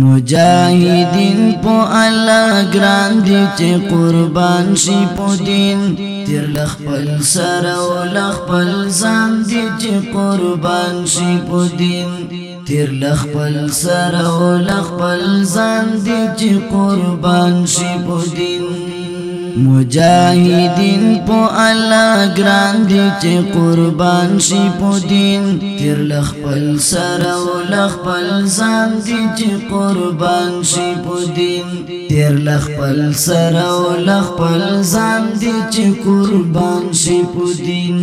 مجاهدین په الله ګران دي چې قربان شي په دین تیر لخپل سره او لخپل ځان دي چې قربان شي په دین تیر لخپل سره او لخپل ځان دي چې قربان شي په دین مجاهدین په الله ګران دي چې قربان شي په دین تیر لخپل سره ولخپل ځان دي چې قربان شي په دین تیر لخپل سره ولخپل ځان دي چې قربان شي په دین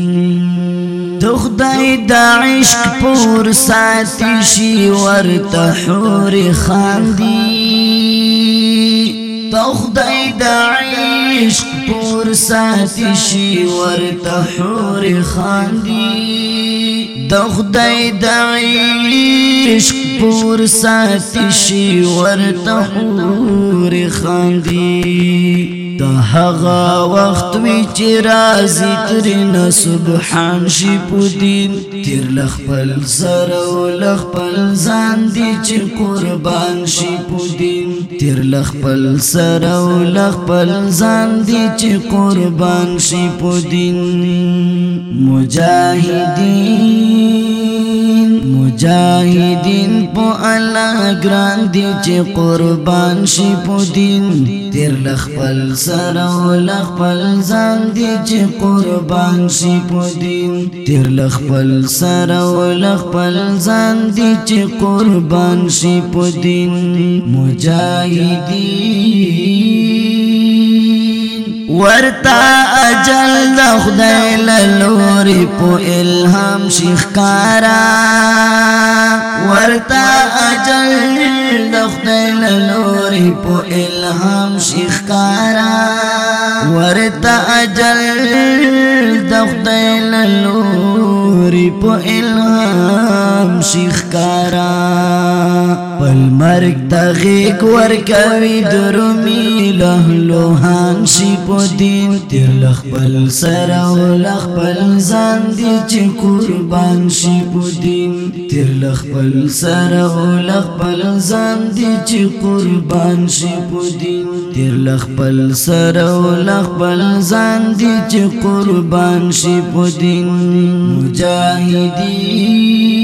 د خدای د عشق پور ساتي شي ورته حور خاندي تخدای د عشق پور ساتي شي ورته حور خاندي د خدای د عشق پور ساتي شي ورته حور خاندي دا هغه وخت وی چې راځي ترنا سبحان شي پودین تیر لخپل سره ولخپل ځان دي چې قربان شي پودین تیر لخپل سره ولخپل ځان دي چې قربان شي پودین مجاهدین مجاہدین پو اللہ گران دی چی قربان شی پو دین تیر لخپل سر و لخپل زان دی چی قربان شی پو دین تیر لخپل سر و لخپل زان دی چی قربان شی پو دین مجاہدین ورتا اجل د خدای لوري په الهام شيخکارا ورتا اجل د خدای لوري په الهام شيخکارا ورتا اجل د خدای لوري په الهام شيخکارا مرگ تغیق ورکوی درومی لحلو هانشی پو دین تیر لخپل سر او لخپل زان دی چه قربان شی پو دین تیر لخپل سر او لخپل زان دی چه قربان شی پو دین تیر لخپل سر او لخپل زان دی چه قربان شی پو دین مجاہدین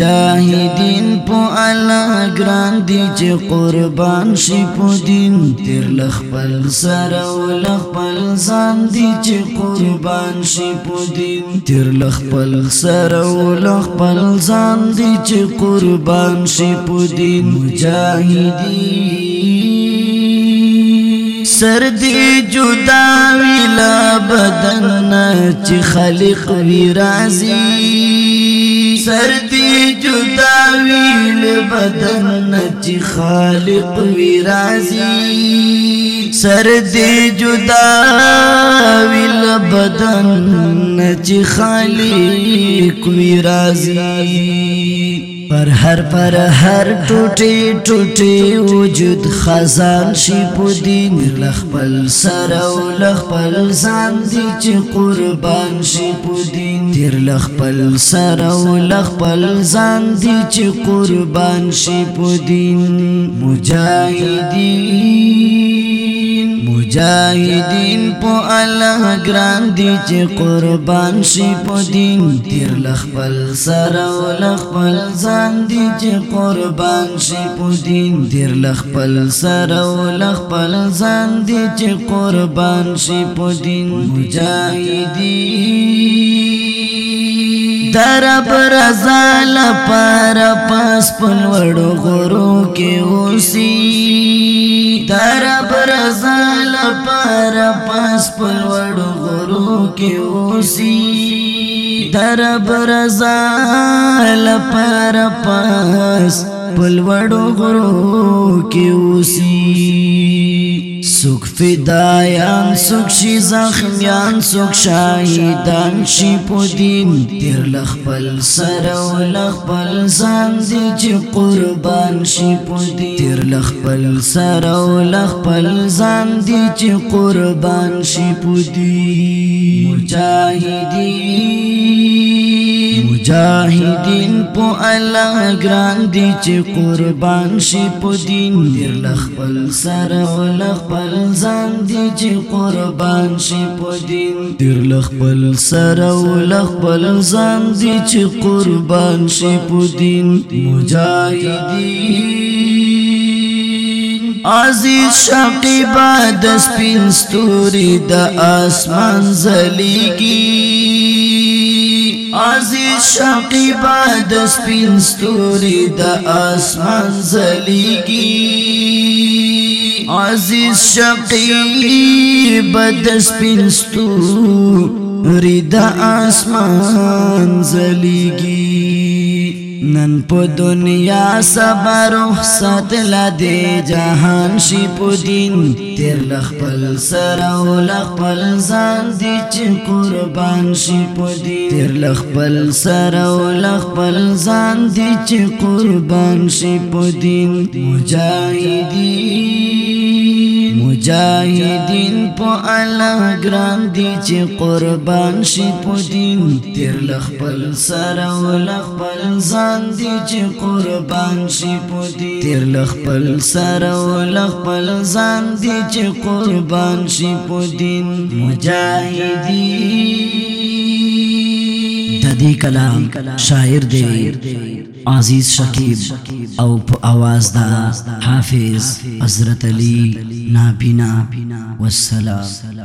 مجاهدین په الله ګران دي چې قربان شي په دین تر لخپل سره ول خپل ځان دي چې قربان شي په دین تر لخپل سره ول خپل ځان دي چې قربان شي په دین مجاهدین سر دی جدا ویلا بدن چې خلق وی رازی سر دی جدا ویل بدن نچ خالق وی رازی سر دی جدا ویل بدن نچ خالق وی رازی پر هر پر هر ټوټي ټوټي وجود خزان شي پودین لخپل سر او لخپل ځان دي چې قربان شي پودین تیر لخپل سر او لخپل ځان دي چې قربان شي پودین مجاهدین مجاهدین په الله ګران دي چې قربان شي په دین تیر لخپل سره ولخپل ځان دي چې قربان شي په دین تیر لخپل سره ولخپل ځان دي چې قربان شي په دین مجاهدین درب رضا لپار پاس پلوړو غرو کې اوسي درب رضا لپار پاس پلوړو غرو کې اوسي درب رضا لپار پاس پل وړو غرو کې اوسي سوک فدایان سوک شي زخمیان سوک شاهیدان شي په دین تیر لخپل سره ولخپل ځان دي چې قربان شي په دین تیر لخپل سره ولخپل ځان دي چې قربان شي په دین مجاهدین مجاهدین په الله ګران دي چې قربان شي په دین دې لخپل سره ول خپل ځان دي چې قربان شي په دین دې لخپل سره ول خپل ځان دي چې قربان شي په دین مجاهدین عزیز شقیبا د سپین ستوري د اسمان زلیږي با دس پین ستوری دا آسمان زلی عزیز شقی بدس پن ستوری دا آسمان زلیگی نن په دنیا صبر رخصت لدی جهان شي په دین تیر لخپل سره او لخپل ځان دي چې قربان شي په دین تیر لخپل سره او لخپل ځان دي چې قربان شي په دین مجاهدین مجاهدین په الله ګران دي چې قربان شي په دین تیر لخپل سره ول خپل ځان دي چې قربان شي په دین تیر لخپل سره ول خپل ځان دي چې قربان شي په دین مجاهدین دی کلام شاعر دی عزیز شکیب او پو آواز دا حافظ حضرت علی نابینا والسلام